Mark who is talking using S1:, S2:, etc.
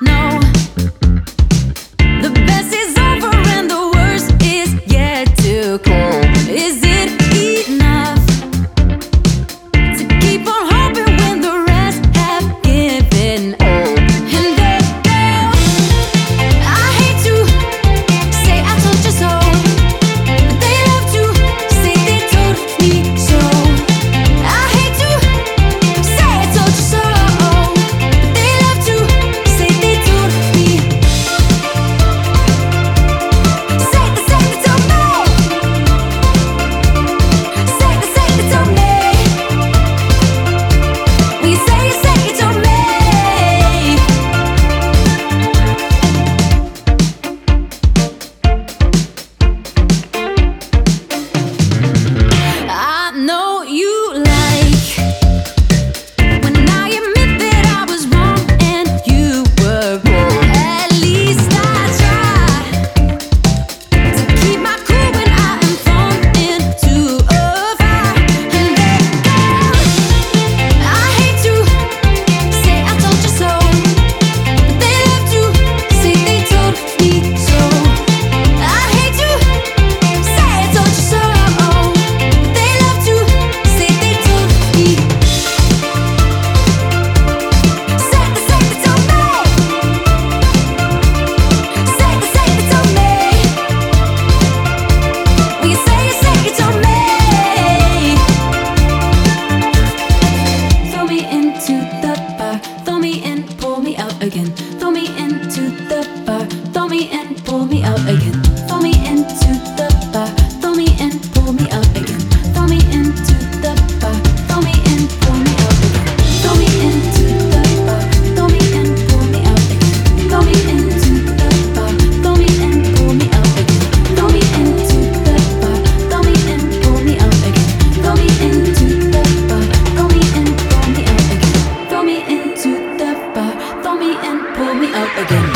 S1: know pull me up again.